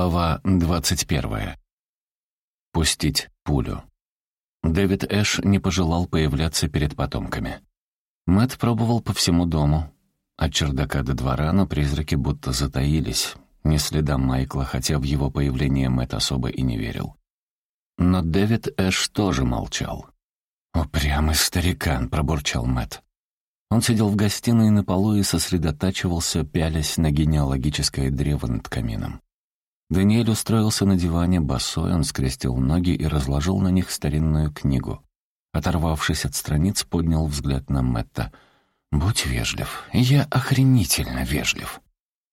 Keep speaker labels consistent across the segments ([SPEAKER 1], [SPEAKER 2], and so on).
[SPEAKER 1] Глава 21. Пустить пулю. Дэвид Эш не пожелал появляться перед потомками. Мэтт пробовал по всему дому. От чердака до двора, но призраки будто затаились. Не следа Майкла, хотя в его появление Мэтт особо и не верил. Но Дэвид Эш тоже молчал. «Упрямый старикан», — пробурчал Мэтт. Он сидел в гостиной на полу и сосредотачивался, пялясь на генеалогическое древо над камином. Даниэль устроился на диване, босой, он скрестил ноги и разложил на них старинную книгу. Оторвавшись от страниц, поднял взгляд на Мэтта. «Будь вежлив. Я охренительно вежлив».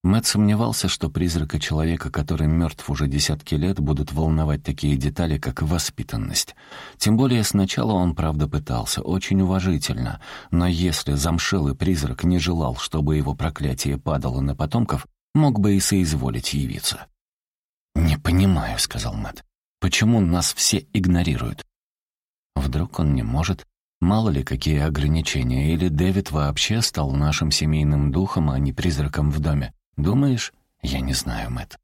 [SPEAKER 1] Мэтт сомневался, что призрака человека, который мертв уже десятки лет, будут волновать такие детали, как воспитанность. Тем более сначала он, правда, пытался, очень уважительно. Но если замшелый призрак не желал, чтобы его проклятие падало на потомков, мог бы и соизволить явиться. «Не понимаю», — сказал Мэтт. «Почему нас все игнорируют?» Вдруг он не может? Мало ли какие ограничения, или Дэвид вообще стал нашим семейным духом, а не призраком в доме. Думаешь? Я не знаю, Мэтт.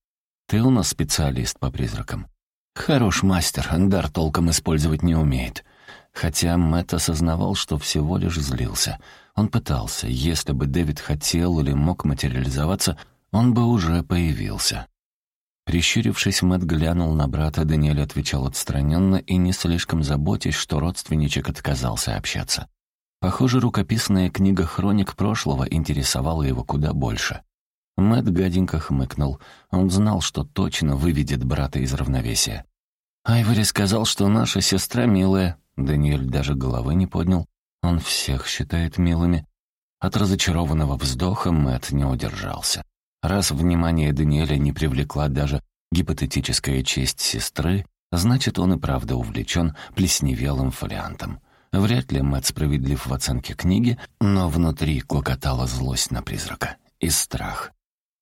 [SPEAKER 1] Ты у нас специалист по призракам. Хорош мастер, дар толком использовать не умеет. Хотя Мэтт осознавал, что всего лишь злился. Он пытался. Если бы Дэвид хотел или мог материализоваться, он бы уже появился. Прищурившись, Мэтт глянул на брата, Даниэль отвечал отстраненно и не слишком заботясь, что родственничек отказался общаться. Похоже, рукописная книга хроник прошлого интересовала его куда больше. Мэтт гаденько хмыкнул. Он знал, что точно выведет брата из равновесия. «Айвори сказал, что наша сестра милая». Даниэль даже головы не поднял. Он всех считает милыми. От разочарованного вздоха Мэтт не удержался. Раз внимание Даниэля не привлекла даже гипотетическая честь сестры, значит, он и правда увлечен плесневелым фолиантом. Вряд ли Мэтт справедлив в оценке книги, но внутри клокотала злость на призрака и страх.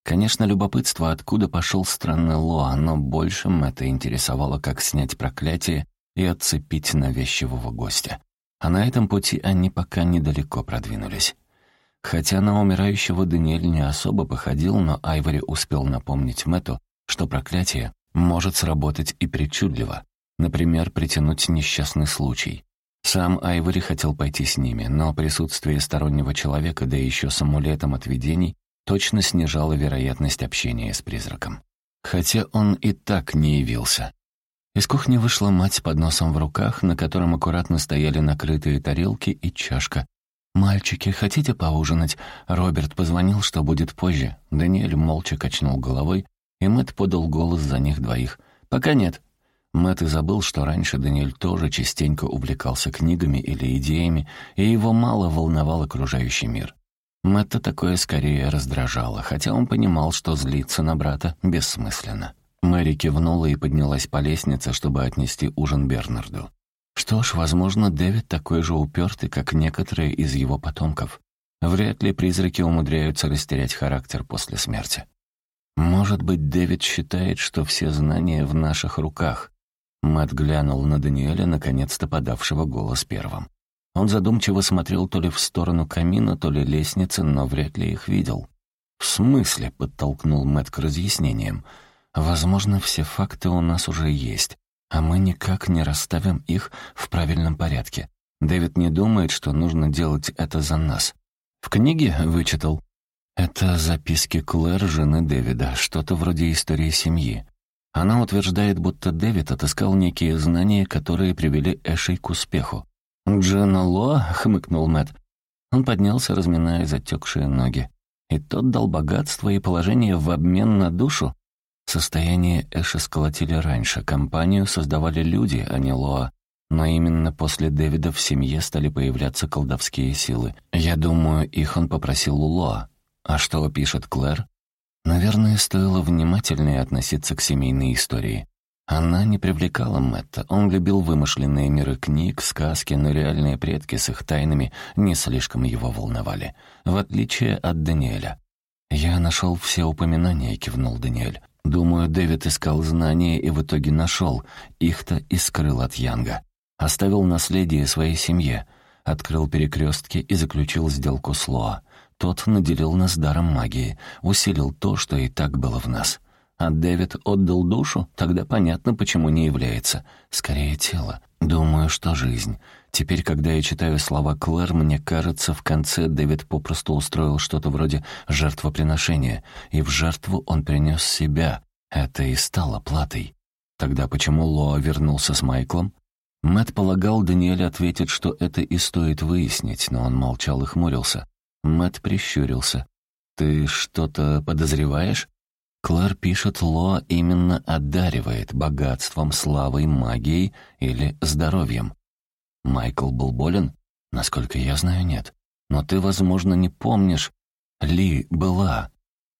[SPEAKER 1] Конечно, любопытство, откуда пошел странный Лоа, но больше Мэтта интересовало, как снять проклятие и отцепить навязчивого гостя. А на этом пути они пока недалеко продвинулись. Хотя на умирающего Даниэль не особо походил, но Айвори успел напомнить Мэту, что проклятие может сработать и причудливо, например, притянуть несчастный случай. Сам Айвори хотел пойти с ними, но присутствие стороннего человека, да еще с амулетом от видений, точно снижало вероятность общения с призраком. Хотя он и так не явился. Из кухни вышла мать с подносом в руках, на котором аккуратно стояли накрытые тарелки и чашка, «Мальчики, хотите поужинать?» Роберт позвонил, что будет позже. Даниэль молча качнул головой, и Мэтт подал голос за них двоих. «Пока нет». Мэтт и забыл, что раньше Даниэль тоже частенько увлекался книгами или идеями, и его мало волновал окружающий мир. Мэтта такое скорее раздражало, хотя он понимал, что злиться на брата бессмысленно. Мэри кивнула и поднялась по лестнице, чтобы отнести ужин Бернарду. Что ж, возможно, Дэвид такой же упертый, как некоторые из его потомков. Вряд ли призраки умудряются растерять характер после смерти. Может быть, Дэвид считает, что все знания в наших руках. Мэтт глянул на Даниэля, наконец-то подавшего голос первым. Он задумчиво смотрел то ли в сторону камина, то ли лестницы, но вряд ли их видел. «В смысле?» — подтолкнул Мэтт к разъяснениям. «Возможно, все факты у нас уже есть а мы никак не расставим их в правильном порядке. Дэвид не думает, что нужно делать это за нас. В книге вычитал. Это записки Клэр, жены Дэвида, что-то вроде истории семьи. Она утверждает, будто Дэвид отыскал некие знания, которые привели Эшей к успеху. «Джина Ло?» — хмыкнул Мэтт. Он поднялся, разминая затекшие ноги. И тот дал богатство и положение в обмен на душу? Состояние Эша сколотили раньше, компанию создавали люди, а не Лоа. Но именно после Дэвида в семье стали появляться колдовские силы. Я думаю, их он попросил у Лоа. А что пишет Клэр? Наверное, стоило внимательнее относиться к семейной истории. Она не привлекала Мэтта. Он любил вымышленные миры книг, сказки, но реальные предки с их тайнами не слишком его волновали. В отличие от Даниэля. «Я нашел все упоминания», — кивнул Даниэль. Думаю, Дэвид искал знания и в итоге нашел. Их-то и скрыл от Янга. Оставил наследие своей семье. Открыл перекрестки и заключил сделку с Лоа. Тот наделил нас даром магии, усилил то, что и так было в нас. А Дэвид отдал душу? Тогда понятно, почему не является. Скорее, тело. Думаю, что жизнь. Теперь, когда я читаю слова Клэр, мне кажется, в конце Дэвид попросту устроил что-то вроде жертвоприношения, и в жертву он принес себя. Это и стало платой. Тогда почему Лоа вернулся с Майклом? Мэт полагал, Даниэль ответит, что это и стоит выяснить, но он молчал и хмурился. Мэт прищурился. «Ты что-то подозреваешь?» Клэр пишет, Лоа именно одаривает богатством, славой, магией или здоровьем. Майкл был болен? Насколько я знаю, нет. Но ты, возможно, не помнишь. Ли была.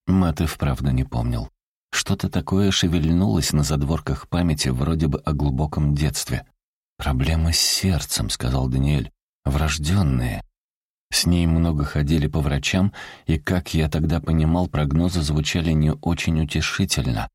[SPEAKER 1] Мэтт и вправду не помнил. Что-то такое шевельнулось на задворках памяти, вроде бы о глубоком детстве. «Проблемы с сердцем», — сказал Даниэль. «Врожденные». С ней много ходили по врачам, и, как я тогда понимал, прогнозы звучали не очень утешительно.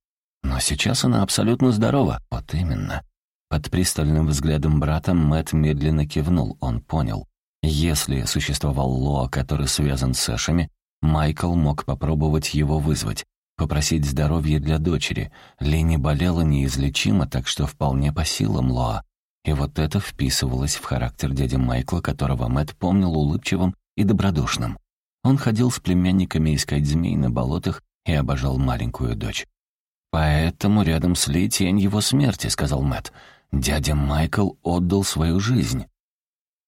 [SPEAKER 1] Но сейчас она абсолютно здорова. Вот именно. Под пристальным взглядом брата Мэт медленно кивнул, он понял. Если существовал Лоа, который связан с Эшами, Майкл мог попробовать его вызвать, попросить здоровья для дочери. Лени болела неизлечимо, так что вполне по силам Лоа. И вот это вписывалось в характер дяди Майкла, которого Мэт помнил улыбчивым и добродушным. Он ходил с племянниками искать змей на болотах и обожал маленькую дочь. «Поэтому рядом с Ли тень его смерти», — сказал Мэт. Дядя Майкл отдал свою жизнь.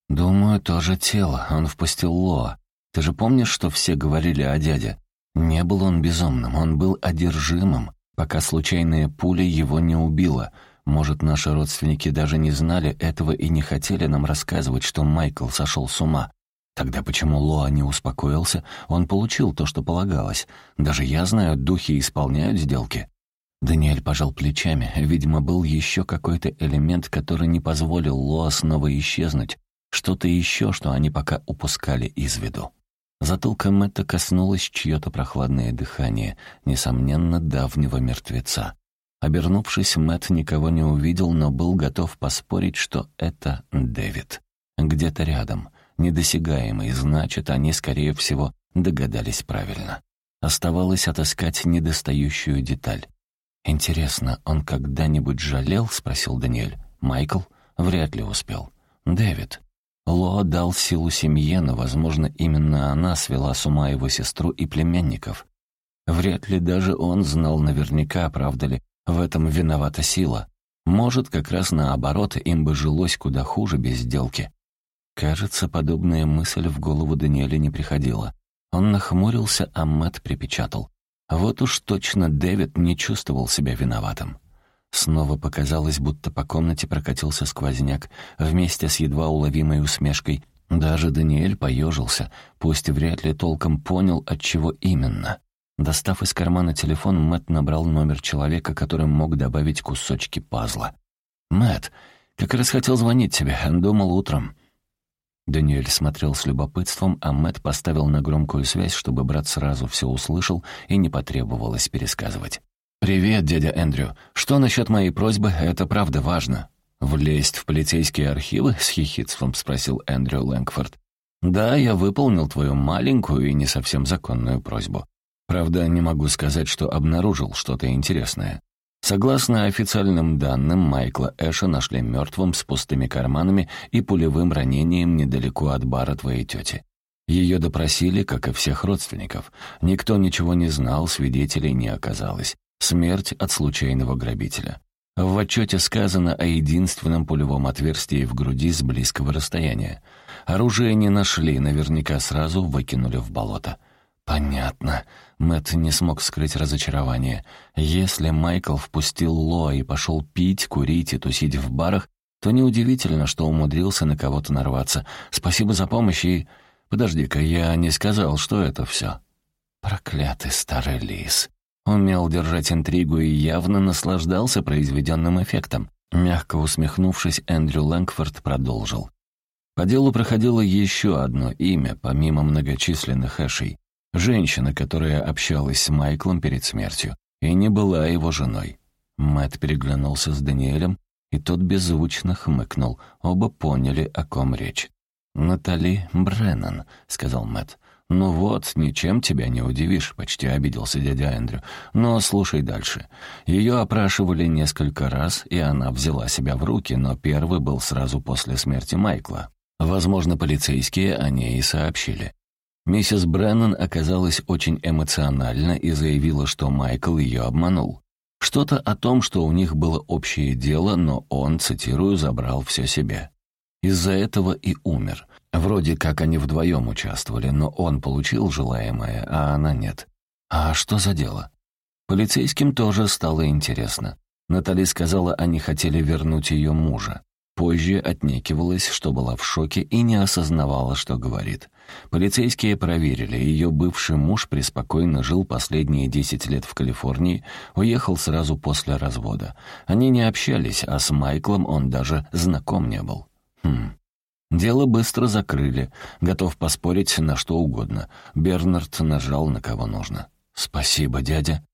[SPEAKER 1] Думаю, тоже тело. Он впустил Лоа. Ты же помнишь, что все говорили о дяде? Не был он безумным, он был одержимым, пока случайная пуля его не убила. Может, наши родственники даже не знали этого и не хотели нам рассказывать, что Майкл сошел с ума. Тогда почему Лоа не успокоился? Он получил то, что полагалось. Даже я знаю, духи исполняют сделки. Даниэль пожал плечами. Видимо, был еще какой-то элемент, который не позволил Лоа снова исчезнуть. Что-то еще, что они пока упускали из виду. Затылка Мэтта коснулось чье-то прохладное дыхание, несомненно, давнего мертвеца. Обернувшись, Мэтт никого не увидел, но был готов поспорить, что это Дэвид. Где-то рядом, недосягаемый, значит, они, скорее всего, догадались правильно. Оставалось отыскать недостающую деталь. «Интересно, он когда-нибудь жалел?» — спросил Даниэль. «Майкл?» «Вряд ли успел». «Дэвид?» Ло дал силу семье, но, возможно, именно она свела с ума его сестру и племянников. Вряд ли даже он знал наверняка, правда ли, в этом виновата сила. Может, как раз наоборот, им бы жилось куда хуже без сделки. Кажется, подобная мысль в голову Даниэля не приходила. Он нахмурился, а Мэтт припечатал. Вот уж точно Дэвид не чувствовал себя виноватым. Снова показалось, будто по комнате прокатился сквозняк вместе с едва уловимой усмешкой. Даже Даниэль поежился, пусть вряд ли толком понял, от чего именно. Достав из кармана телефон, Мэт набрал номер человека, который мог добавить кусочки пазла. Мэт, как раз хотел звонить тебе, думал утром. Даниэль смотрел с любопытством, а Мэт поставил на громкую связь, чтобы брат сразу все услышал и не потребовалось пересказывать. «Привет, дядя Эндрю. Что насчет моей просьбы? Это правда важно». «Влезть в полицейские архивы?» — с хихидством спросил Эндрю Лэнгфорд. «Да, я выполнил твою маленькую и не совсем законную просьбу. Правда, не могу сказать, что обнаружил что-то интересное. Согласно официальным данным, Майкла Эша нашли мертвым с пустыми карманами и пулевым ранением недалеко от бара твоей тети. Ее допросили, как и всех родственников. Никто ничего не знал, свидетелей не оказалось. Смерть от случайного грабителя. В отчете сказано о единственном пулевом отверстии в груди с близкого расстояния. Оружие не нашли, наверняка сразу выкинули в болото. «Понятно». Мэтт не смог скрыть разочарование. Если Майкл впустил Ло и пошел пить, курить и тусить в барах, то неудивительно, что умудрился на кого-то нарваться. Спасибо за помощь и... Подожди-ка, я не сказал, что это все. Проклятый старый лис. Умел держать интригу и явно наслаждался произведенным эффектом. Мягко усмехнувшись, Эндрю Лэнгфорд продолжил. По делу проходило еще одно имя, помимо многочисленных эшей. Женщина, которая общалась с Майклом перед смертью и не была его женой. Мэт переглянулся с Даниэлем, и тот беззвучно хмыкнул. Оба поняли, о ком речь. «Натали Бреннан», — сказал Мэт. «Ну вот, ничем тебя не удивишь», — почти обиделся дядя Эндрю. «Но слушай дальше. Ее опрашивали несколько раз, и она взяла себя в руки, но первый был сразу после смерти Майкла. Возможно, полицейские о ней и сообщили. Миссис Бреннан оказалась очень эмоциональна и заявила, что Майкл ее обманул. Что-то о том, что у них было общее дело, но он, цитирую, забрал все себе. Из-за этого и умер. Вроде как они вдвоем участвовали, но он получил желаемое, а она нет. А что за дело? Полицейским тоже стало интересно. Натали сказала, они хотели вернуть ее мужа. Позже отнекивалась, что была в шоке и не осознавала, что говорит. Полицейские проверили, ее бывший муж преспокойно жил последние десять лет в Калифорнии, уехал сразу после развода. Они не общались, а с Майклом он даже знаком не был. Хм. Дело быстро закрыли. Готов поспорить на что угодно. Бернард нажал на кого нужно. «Спасибо, дядя».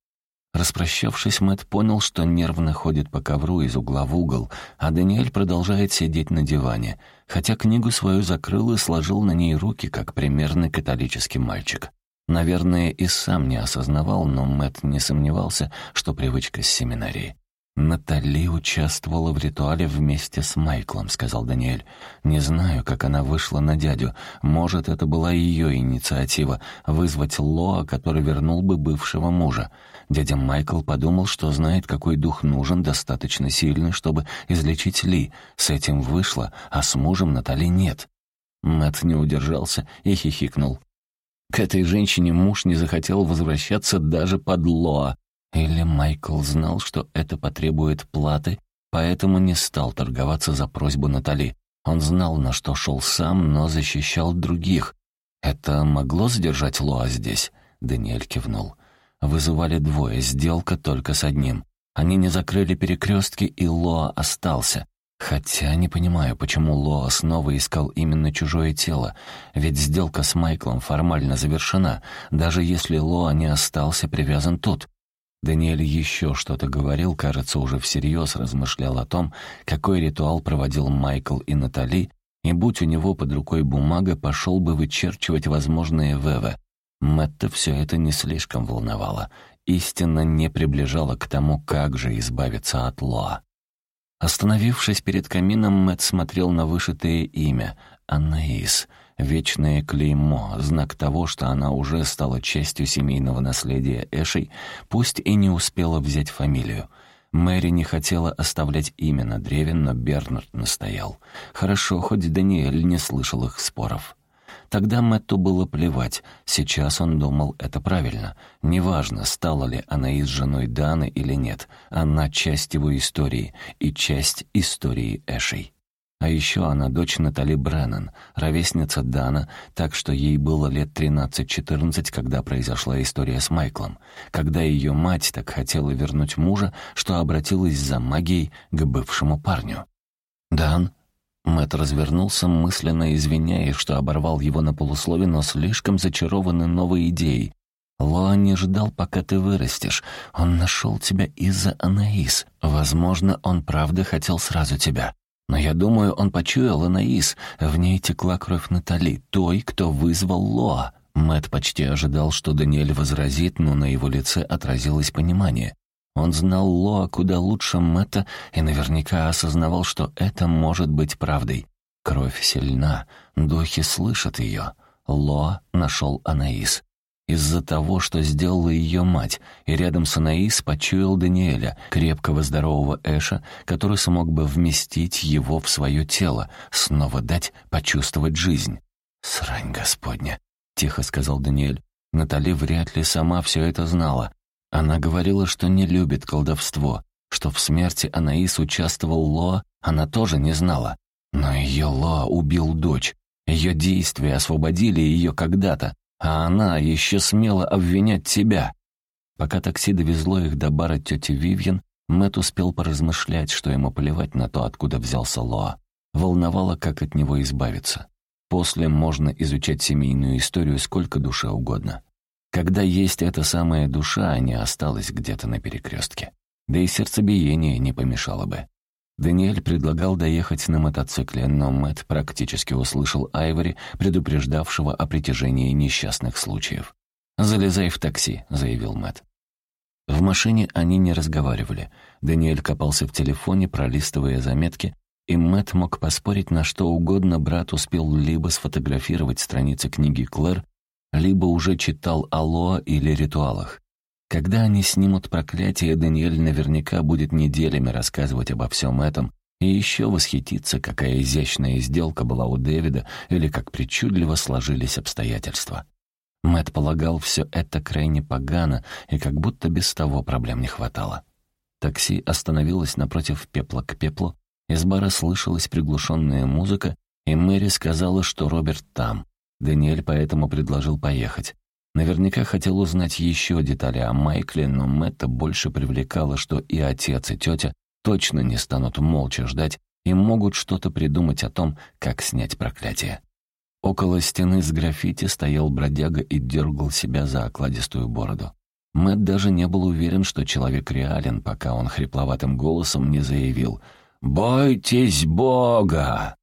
[SPEAKER 1] Распрощавшись, Мэтт понял, что нервно ходит по ковру из угла в угол, а Даниэль продолжает сидеть на диване, хотя книгу свою закрыл и сложил на ней руки, как примерный католический мальчик. Наверное, и сам не осознавал, но Мэтт не сомневался, что привычка с семинарии. «Натали участвовала в ритуале вместе с Майклом», — сказал Даниэль. «Не знаю, как она вышла на дядю. Может, это была ее инициатива — вызвать Лоа, который вернул бы бывшего мужа. Дядя Майкл подумал, что знает, какой дух нужен, достаточно сильный, чтобы излечить Ли. С этим вышло, а с мужем Натали нет». Мэтт не удержался и хихикнул. К этой женщине муж не захотел возвращаться даже под Лоа. Или Майкл знал, что это потребует платы, поэтому не стал торговаться за просьбу Натали. Он знал, на что шел сам, но защищал других. «Это могло задержать Лоа здесь?» Даниэль кивнул. Вызывали двое, сделка только с одним. Они не закрыли перекрестки, и Лоа остался. Хотя не понимаю, почему Лоа снова искал именно чужое тело, ведь сделка с Майклом формально завершена, даже если Лоа не остался привязан тут. Даниэль еще что-то говорил, кажется, уже всерьез размышлял о том, какой ритуал проводил Майкл и Натали, и будь у него под рукой бумага, пошел бы вычерчивать возможные ВВ. Мэтта все это не слишком волновало. Истина не приближала к тому, как же избавиться от Лоа. Остановившись перед камином, Мэтт смотрел на вышитое имя — Анаис — вечное клеймо, знак того, что она уже стала частью семейного наследия Эшей, пусть и не успела взять фамилию. Мэри не хотела оставлять имя на древе, но Бернард настоял. Хорошо, хоть Даниэль не слышал их споров. Тогда Мэтту было плевать, сейчас он думал, это правильно. Неважно, стала ли она из женой Даны или нет, она часть его истории и часть истории Эшей. А еще она дочь Натали Бреннан, ровесница Дана, так что ей было лет 13-14, когда произошла история с Майклом, когда ее мать так хотела вернуть мужа, что обратилась за магией к бывшему парню. «Дан?» Мэтт развернулся, мысленно извиняясь, что оборвал его на полуслове, но слишком зачарованный новой идеей. Лоа не ждал, пока ты вырастешь. Он нашел тебя из-за Анаис. Возможно, он правда хотел сразу тебя. Но я думаю, он почуял Анаис. В ней текла кровь Натали, той, кто вызвал Лоа. Мэт почти ожидал, что Даниэль возразит, но на его лице отразилось понимание. Он знал Лоа куда лучше Мэтта и наверняка осознавал, что это может быть правдой. Кровь сильна, духи слышат ее. Лоа нашел Анаис из-за того, что сделала ее мать, и рядом с Анаис почуял Даниэля, крепкого здорового Эша, который смог бы вместить его в свое тело, снова дать почувствовать жизнь. «Срань господня», — тихо сказал Даниэль. Натали вряд ли сама все это знала. Она говорила, что не любит колдовство, что в смерти Анаис участвовал Лоа, она тоже не знала. Но ее Лоа убил дочь. Ее действия освободили ее когда-то, а она еще смела обвинять тебя. Пока такси довезло их до бара тети Вивьен, Мэтт успел поразмышлять, что ему плевать на то, откуда взялся Лоа. Волновало, как от него избавиться. После можно изучать семейную историю сколько душе угодно. Когда есть эта самая душа, а не осталась где-то на перекрестке. Да и сердцебиение не помешало бы. Даниэль предлагал доехать на мотоцикле, но Мэтт практически услышал Айвори, предупреждавшего о притяжении несчастных случаев. «Залезай в такси», — заявил Мэтт. В машине они не разговаривали. Даниэль копался в телефоне, пролистывая заметки, и Мэтт мог поспорить на что угодно, брат успел либо сфотографировать страницы книги Клэр, либо уже читал о Лоа или ритуалах. Когда они снимут проклятие, Даниэль наверняка будет неделями рассказывать обо всем этом и еще восхититься, какая изящная сделка была у Дэвида или как причудливо сложились обстоятельства. Мэт полагал, все это крайне погано, и как будто без того проблем не хватало. Такси остановилось напротив пепла к пеплу, из бара слышалась приглушенная музыка, и Мэри сказала, что Роберт там. Даниэль поэтому предложил поехать. Наверняка хотел узнать еще детали о Майкле, но Мэтта больше привлекало, что и отец, и тетя точно не станут молча ждать и могут что-то придумать о том, как снять проклятие. Около стены с граффити стоял бродяга и дергал себя за окладистую бороду. Мэтт даже не был уверен, что человек реален, пока он хрипловатым голосом не заявил «Бойтесь Бога!»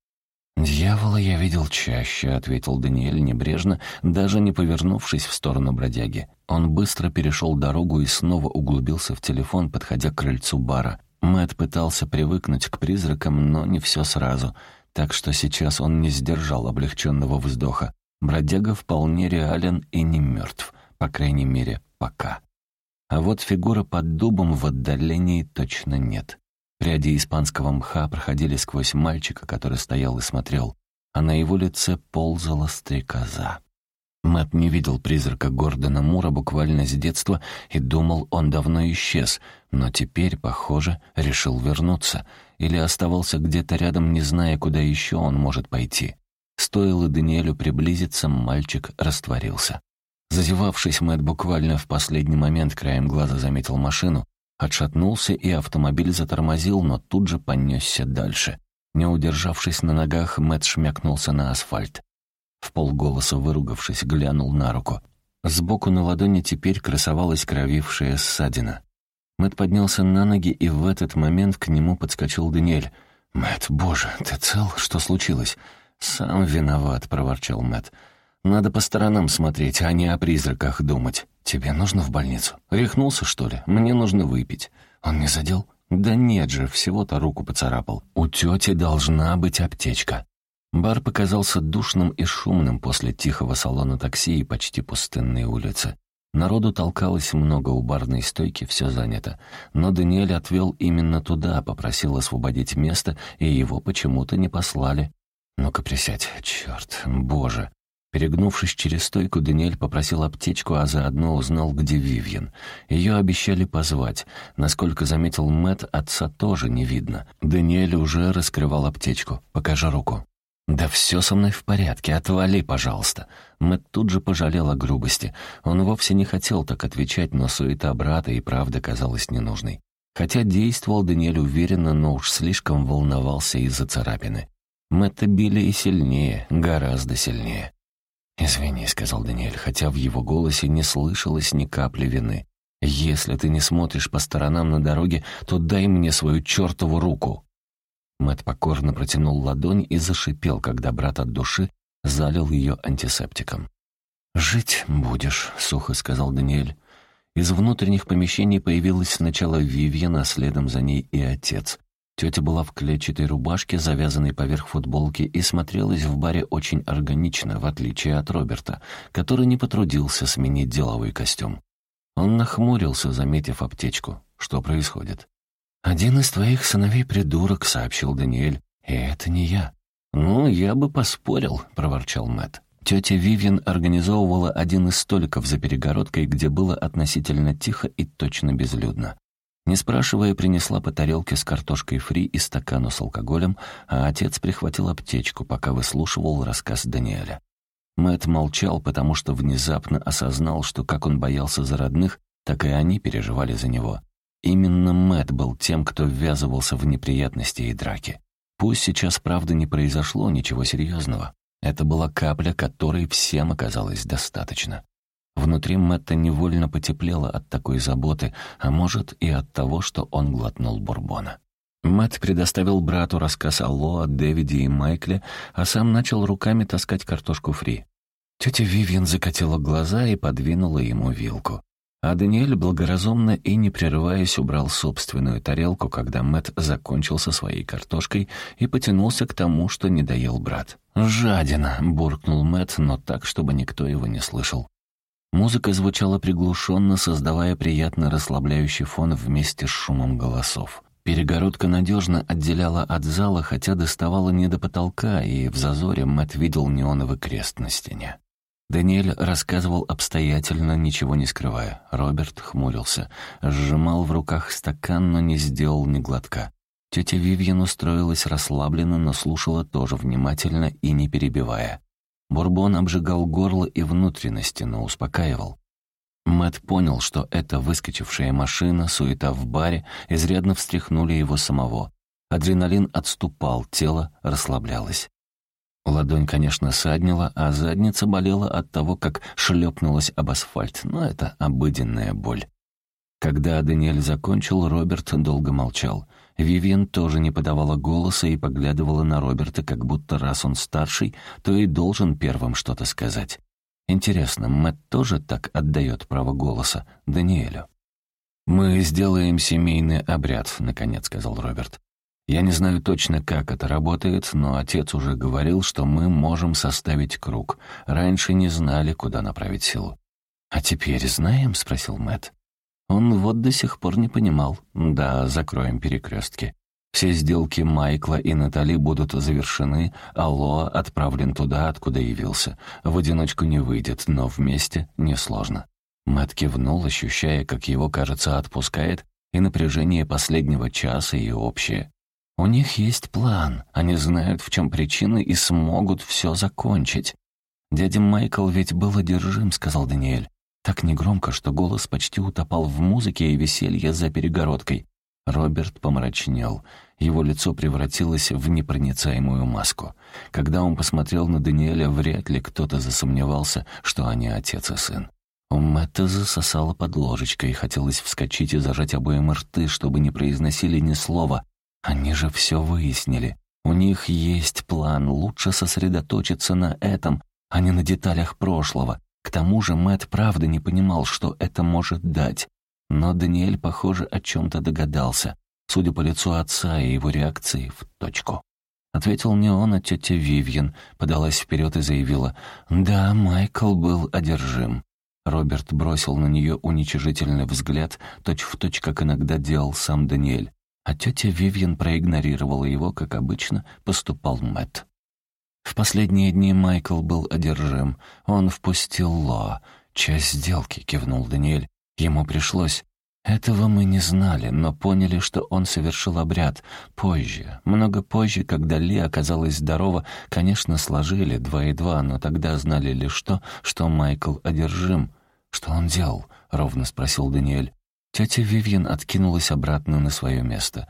[SPEAKER 1] «Дьявола я видел чаще», — ответил Даниэль небрежно, даже не повернувшись в сторону бродяги. Он быстро перешел дорогу и снова углубился в телефон, подходя к крыльцу бара. Мэт пытался привыкнуть к призракам, но не все сразу, так что сейчас он не сдержал облегченного вздоха. Бродяга вполне реален и не мертв, по крайней мере, пока. А вот фигура под дубом в отдалении точно нет. Пряди испанского мха проходили сквозь мальчика, который стоял и смотрел, а на его лице ползала стрекоза. Мэт не видел призрака Гордона Мура буквально с детства и думал, он давно исчез, но теперь, похоже, решил вернуться или оставался где-то рядом, не зная, куда еще он может пойти. Стоило Даниэлю приблизиться, мальчик растворился. Зазевавшись, Мэт буквально в последний момент краем глаза заметил машину, Отшатнулся, и автомобиль затормозил, но тут же понесся дальше. Не удержавшись на ногах, Мэтт шмякнулся на асфальт. В полголоса выругавшись, глянул на руку. Сбоку на ладони теперь красовалась кровившая ссадина. Мэтт поднялся на ноги, и в этот момент к нему подскочил Даниэль. «Мэтт, боже, ты цел? Что случилось?» «Сам виноват», — проворчал Мэтт. Надо по сторонам смотреть, а не о призраках думать. Тебе нужно в больницу? Рехнулся, что ли? Мне нужно выпить. Он не задел? Да нет же, всего-то руку поцарапал. У тети должна быть аптечка. Бар показался душным и шумным после тихого салона такси и почти пустынной улицы. Народу толкалось много у барной стойки, все занято. Но Даниэль отвел именно туда, попросил освободить место, и его почему-то не послали. «Ну-ка присядь, черт, боже!» Перегнувшись через стойку, Даниэль попросил аптечку, а заодно узнал, где Вивьен. Ее обещали позвать. Насколько заметил Мэт, отца тоже не видно. Даниэль уже раскрывал аптечку. «Покажи руку». «Да все со мной в порядке, отвали, пожалуйста». Мэт тут же пожалел о грубости. Он вовсе не хотел так отвечать, но суета брата и правда казалась ненужной. Хотя действовал Даниэль уверенно, но уж слишком волновался из-за царапины. Мэтта били и сильнее, гораздо сильнее. «Извини», — сказал Даниэль, хотя в его голосе не слышалось ни капли вины. «Если ты не смотришь по сторонам на дороге, то дай мне свою чертову руку». Мэт покорно протянул ладонь и зашипел, когда брат от души залил ее антисептиком. «Жить будешь», — сухо сказал Даниэль. Из внутренних помещений появилась сначала Вивьен, а следом за ней и отец. Тетя была в клетчатой рубашке, завязанной поверх футболки, и смотрелась в баре очень органично, в отличие от Роберта, который не потрудился сменить деловой костюм. Он нахмурился, заметив аптечку. Что происходит? «Один из твоих сыновей придурок», — сообщил Даниэль. «И это не я». «Ну, я бы поспорил», — проворчал Мэтт. Тетя Вивьен организовывала один из столиков за перегородкой, где было относительно тихо и точно безлюдно. Не спрашивая, принесла по тарелке с картошкой фри и стакану с алкоголем, а отец прихватил аптечку, пока выслушивал рассказ Даниэля. Мэт молчал, потому что внезапно осознал, что как он боялся за родных, так и они переживали за него. Именно Мэт был тем, кто ввязывался в неприятности и драки. Пусть сейчас, правда, не произошло ничего серьезного. Это была капля, которой всем оказалось достаточно. Внутри Мэтта невольно потеплело от такой заботы, а может и от того, что он глотнул бурбона. Мэтт предоставил брату рассказ о Лоа, Дэвиде и Майкле, а сам начал руками таскать картошку фри. Тетя Вивьен закатила глаза и подвинула ему вилку. А Даниэль благоразумно и не прерываясь убрал собственную тарелку, когда Мэт закончил со своей картошкой и потянулся к тому, что не доел брат. «Жадина!» — буркнул Мэт, но так, чтобы никто его не слышал. Музыка звучала приглушенно, создавая приятно расслабляющий фон вместе с шумом голосов. Перегородка надежно отделяла от зала, хотя доставала не до потолка, и в зазоре Мэт видел неоновый крест на стене. Даниэль рассказывал обстоятельно, ничего не скрывая. Роберт хмурился, сжимал в руках стакан, но не сделал ни глотка. Тетя Вивьен устроилась расслабленно, но слушала тоже внимательно и не перебивая. Бурбон обжигал горло и внутренности, но успокаивал. Мэт понял, что эта выскочившая машина, суета в баре, изрядно встряхнули его самого. Адреналин отступал, тело расслаблялось. Ладонь, конечно, саднила, а задница болела от того, как шлепнулась об асфальт, но это обыденная боль. Когда Даниэль закончил, Роберт долго молчал. Вивиан тоже не подавала голоса и поглядывала на Роберта, как будто раз он старший, то и должен первым что-то сказать. Интересно, Мэтт тоже так отдает право голоса Даниэлю? «Мы сделаем семейный обряд», — наконец сказал Роберт. Я не знаю точно, как это работает, но отец уже говорил, что мы можем составить круг. Раньше не знали, куда направить силу. «А теперь знаем?» — спросил Мэт. Он вот до сих пор не понимал. «Да, закроем перекрестки. Все сделки Майкла и Натали будут завершены, а Лоа отправлен туда, откуда явился. В одиночку не выйдет, но вместе несложно». Мэт кивнул, ощущая, как его, кажется, отпускает, и напряжение последнего часа, и общее. У них есть план, они знают, в чем причина, и смогут все закончить. «Дядя Майкл ведь был одержим», — сказал Даниэль. Так негромко, что голос почти утопал в музыке и веселье за перегородкой. Роберт помрачнел. Его лицо превратилось в непроницаемую маску. Когда он посмотрел на Даниэля, вряд ли кто-то засомневался, что они отец и сын. У Мэтта засосало под ложечкой, хотелось вскочить и зажать обоим рты, чтобы не произносили ни слова, они же все выяснили. У них есть план, лучше сосредоточиться на этом, а не на деталях прошлого. К тому же Мэт правда не понимал, что это может дать. Но Даниэль, похоже, о чем-то догадался, судя по лицу отца и его реакции в точку. Ответил не он, а тетя Вивьен, подалась вперед и заявила, «Да, Майкл был одержим». Роберт бросил на нее уничижительный взгляд, точь-в-точь, точь, как иногда делал сам Даниэль. А тетя Вивьен проигнорировала его, как обычно поступал Мэтт. В последние дни Майкл был одержим. Он впустил Лоа. «Часть сделки», — кивнул Даниэль. «Ему пришлось. Этого мы не знали, но поняли, что он совершил обряд. Позже, много позже, когда Ли оказалась здорова, конечно, сложили два и два, но тогда знали лишь то, что Майкл одержим. «Что он делал?» — ровно спросил Даниэль. Тетя Вивьен откинулась обратно на свое место.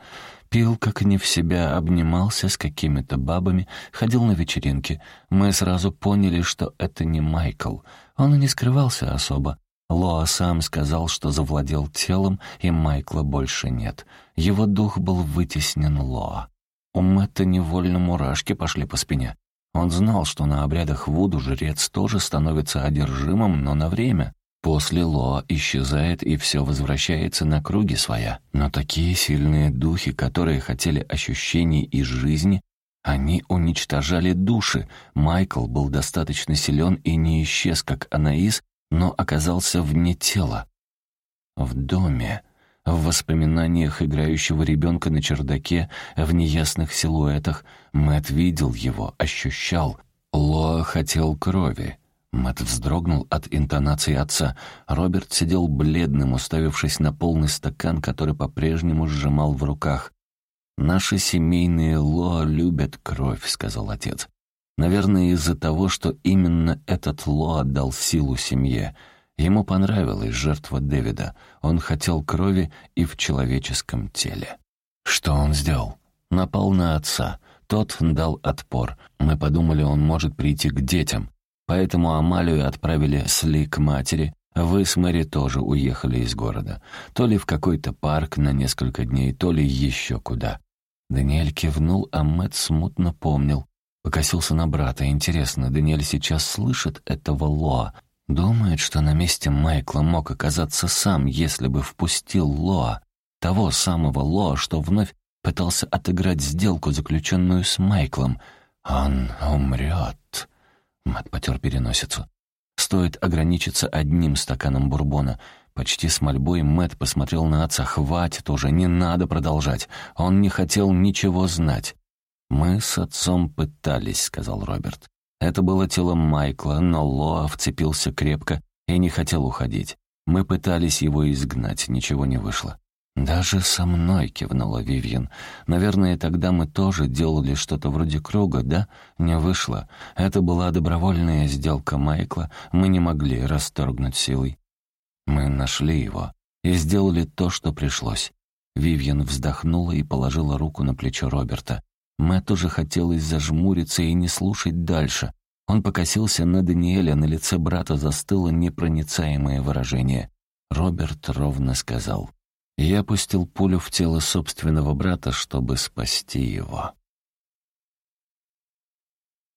[SPEAKER 1] Пил, как не в себя, обнимался с какими-то бабами, ходил на вечеринки. Мы сразу поняли, что это не Майкл. Он и не скрывался особо. Лоа сам сказал, что завладел телом, и Майкла больше нет. Его дух был вытеснен Лоа. У Мэтта невольно мурашки пошли по спине. Он знал, что на обрядах Вуду жрец тоже становится одержимым, но на время. После Ло исчезает, и все возвращается на круги своя. Но такие сильные духи, которые хотели ощущений из жизни, они уничтожали души. Майкл был достаточно силен и не исчез, как Анаис, но оказался вне тела. В доме, в воспоминаниях играющего ребенка на чердаке, в неясных силуэтах, Мэт видел его, ощущал. Лоа хотел крови, Мэтт вздрогнул от интонации отца. Роберт сидел бледным, уставившись на полный стакан, который по-прежнему сжимал в руках. «Наши семейные Лоа любят кровь», — сказал отец. «Наверное, из-за того, что именно этот Лоа дал силу семье. Ему понравилась жертва Дэвида. Он хотел крови и в человеческом теле». «Что он сделал?» «Напал на отца. Тот дал отпор. Мы подумали, он может прийти к детям. Поэтому Амалию отправили с Ли к матери, вы с Мэри тоже уехали из города. То ли в какой-то парк на несколько дней, то ли еще куда. Даниэль кивнул, а Мэтт смутно помнил. Покосился на брата. Интересно, Даниэль сейчас слышит этого Лоа? Думает, что на месте Майкла мог оказаться сам, если бы впустил Лоа. Того самого Лоа, что вновь пытался отыграть сделку, заключенную с Майклом. «Он умрет». Мэтт потер переносицу. Стоит ограничиться одним стаканом бурбона. Почти с мольбой Мэтт посмотрел на отца. «Хватит уже, не надо продолжать. Он не хотел ничего знать. «Мы с отцом пытались», — сказал Роберт. Это было тело Майкла, но Лоа вцепился крепко и не хотел уходить. Мы пытались его изгнать, ничего не вышло. «Даже со мной», — кивнула Вивьен. «Наверное, тогда мы тоже делали что-то вроде круга, да? Не вышло. Это была добровольная сделка Майкла, мы не могли расторгнуть силой. Мы нашли его и сделали то, что пришлось». Вивьен вздохнула и положила руку на плечо Роберта. Мэтт уже хотелось зажмуриться и не слушать дальше. Он покосился на Даниэля, на лице брата застыло непроницаемое выражение. Роберт ровно сказал. «Я пустил пулю в тело собственного брата, чтобы спасти его».